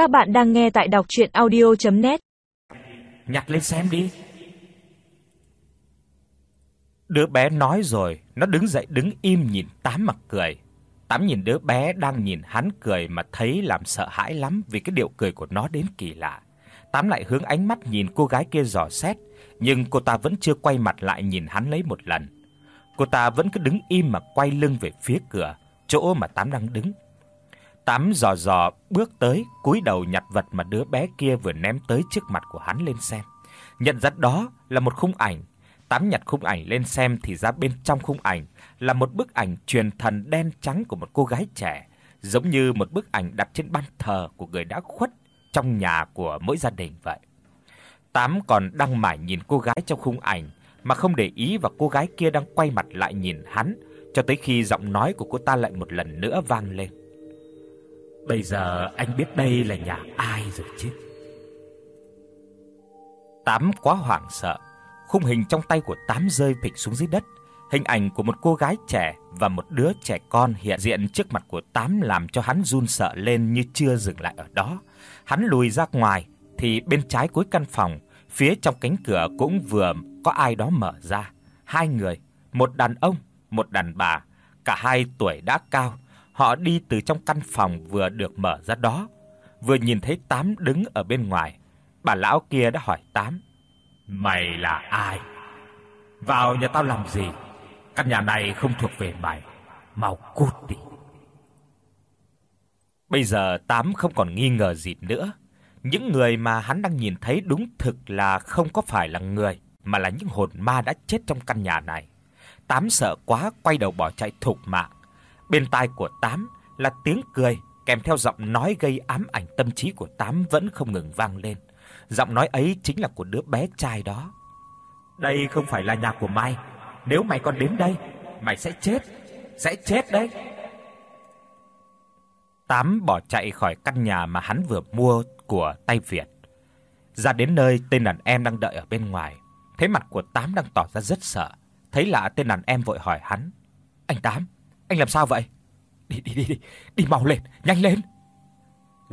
Các bạn đang nghe tại đọc audio net Nhặt lên xem đi. Đứa bé nói rồi, nó đứng dậy đứng im nhìn Tám mặt cười. Tám nhìn đứa bé đang nhìn hắn cười mà thấy làm sợ hãi lắm vì cái điệu cười của nó đến kỳ lạ. Tám lại hướng ánh mắt nhìn cô gái kia dò xét, nhưng cô ta vẫn chưa quay mặt lại nhìn hắn lấy một lần. Cô ta vẫn cứ đứng im mà quay lưng về phía cửa, chỗ mà Tám đang đứng. Tám dò dò bước tới, cúi đầu nhặt vật mà đứa bé kia vừa ném tới trước mặt của hắn lên xem. Nhận ra đó là một khung ảnh. Tám nhặt khung ảnh lên xem thì ra bên trong khung ảnh là một bức ảnh truyền thần đen trắng của một cô gái trẻ, giống như một bức ảnh đặt trên ban thờ của người đã khuất trong nhà của mỗi gia đình vậy. Tám còn đang mải nhìn cô gái trong khung ảnh mà không để ý vào cô gái kia đang quay mặt lại nhìn hắn, cho tới khi giọng nói của cô ta lại một lần nữa vang lên. Bây giờ anh biết đây là nhà ai rồi chứ? Tám quá hoảng sợ, khung hình trong tay của Tám rơi phịch xuống dưới đất. Hình ảnh của một cô gái trẻ và một đứa trẻ con hiện diện trước mặt của Tám làm cho hắn run sợ lên như chưa dừng lại ở đó. Hắn lùi ra ngoài thì bên trái cuối căn phòng, phía trong cánh cửa cũng vừa có ai đó mở ra. Hai người, một đàn ông, một đàn bà, cả hai tuổi đã cao. Họ đi từ trong căn phòng vừa được mở ra đó, vừa nhìn thấy Tám đứng ở bên ngoài. Bà lão kia đã hỏi Tám: "Mày là ai? Vào nhà tao làm gì? Căn nhà này không thuộc về mày, mau cút đi." Bây giờ Tám không còn nghi ngờ gì nữa. Những người mà hắn đang nhìn thấy đúng thực là không có phải là người, mà là những hồn ma đã chết trong căn nhà này. Tám sợ quá quay đầu bỏ chạy thục mạng. Bên tai của Tám là tiếng cười kèm theo giọng nói gây ám ảnh tâm trí của Tám vẫn không ngừng vang lên. Giọng nói ấy chính là của đứa bé trai đó. Đây không phải là nhà của mày, nếu mày còn đến đây, mày sẽ chết, sẽ chết đấy. Tám bỏ chạy khỏi căn nhà mà hắn vừa mua của tay Việt. Ra đến nơi tên đàn em đang đợi ở bên ngoài, thấy mặt của Tám đang tỏ ra rất sợ. Thấy lạ tên đàn em vội hỏi hắn: "Anh Tám, anh làm sao vậy?" "Đi đi đi đi, đi mau lên, nhanh lên."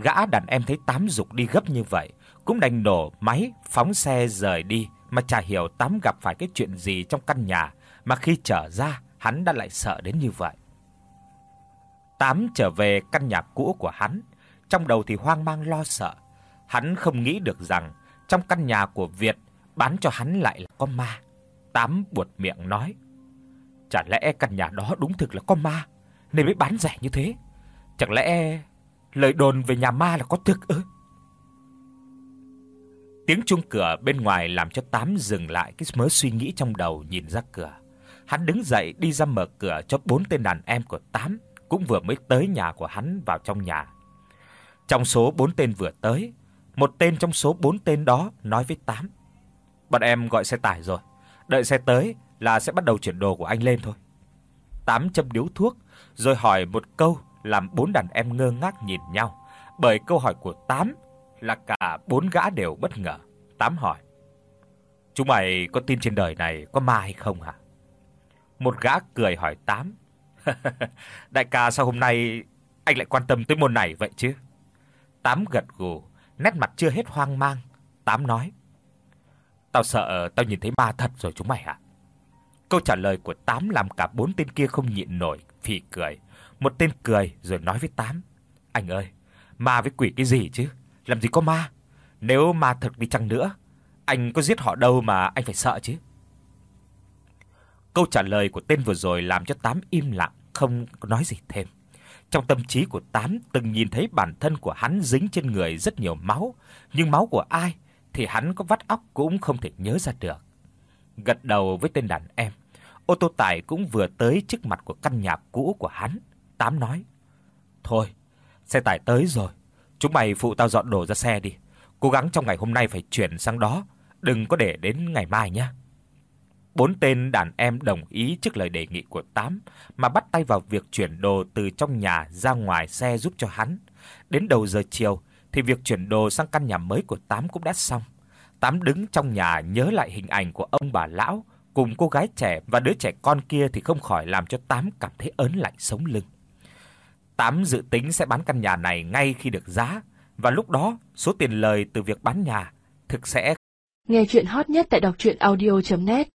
Gã đàn em thấy Tám dục đi gấp như vậy, cũng đành nổ máy phóng xe rời đi, mà chả hiểu Tám gặp phải cái chuyện gì trong căn nhà mà khi trở ra hắn đã lại sợ đến như vậy. Tám trở về căn nhà cũ của hắn, trong đầu thì hoang mang lo sợ. Hắn không nghĩ được rằng trong căn nhà của Việt bán cho hắn lại là có ma. Tám buột miệng nói: "Chả lẽ căn nhà đó đúng thực là có ma nên mới bán rẻ như thế? Chẳng lẽ lời đồn về nhà ma là có thực ư?" Tiếng chuông cửa bên ngoài làm cho Tám dừng lại cái mớ suy nghĩ trong đầu nhìn ra cửa. Hắn đứng dậy đi ra mở cửa cho bốn tên đàn em của Tám cũng vừa mới tới nhà của hắn vào trong nhà. Trong số bốn tên vừa tới, một tên trong số bốn tên đó nói với Tám: "Bọn em gọi xe tải rồi, đợi xe tới là sẽ bắt đầu chuyển đồ của anh lên thôi." Tám châm điếu thuốc rồi hỏi một câu làm bốn đàn em ngơ ngác nhìn nhau, bởi câu hỏi của Tám là cả bốn gã đều bất ngờ. Tám hỏi: "Chúng mày có tin trên đời này có ma hay không hả?" Một gã cười hỏi Tám: "Đại ca sao hôm nay anh lại quan tâm tới môn này vậy chứ?" Tám gật gù, nét mặt chưa hết hoang mang. Tám nói: "Tao sợ tao nhìn thấy ma thật rồi chúng mày hả?" Câu trả lời của Tám làm cả bốn tên kia không nhịn nổi phì cười. Một tên cười rồi nói với Tám: "Anh ơi, ma với quỷ cái gì chứ? Làm gì có ma? Nếu ma thật đi chăng nữa, anh có giết họ đâu mà anh phải sợ chứ?" Câu trả lời của tên vừa rồi làm cho Tám im lặng, không nói gì thêm. Trong tâm trí của Tám từng nhìn thấy bản thân của hắn dính trên người rất nhiều máu, nhưng máu của ai thì hắn có vắt óc cũng không thể nhớ ra được. Gật đầu với tên đàn em, ô tô tải cũng vừa tới trước mặt của căn nhà cũ của hắn. Tám nói: "Thôi, xe tải tới rồi, chúng mày phụ tao dọn đồ ra xe đi, cố gắng trong ngày hôm nay phải chuyển sang đó, đừng có để đến ngày mai nhé." Bốn tên đàn em đồng ý trước lời đề nghị của Tám mà bắt tay vào việc chuyển đồ từ trong nhà ra ngoài xe giúp cho hắn. Đến đầu giờ chiều thì việc chuyển đồ sang căn nhà mới của Tám cũng đã xong. Tám đứng trong nhà nhớ lại hình ảnh của ông bà lão cùng cô gái trẻ và đứa trẻ con kia thì không khỏi làm cho Tám cảm thấy ớn lạnh sống lưng. Tám dự tính sẽ bán căn nhà này ngay khi được giá, và lúc đó số tiền lời từ việc bán nhà thực sẽ Nghe chuyện hot nhất tại đọc audio net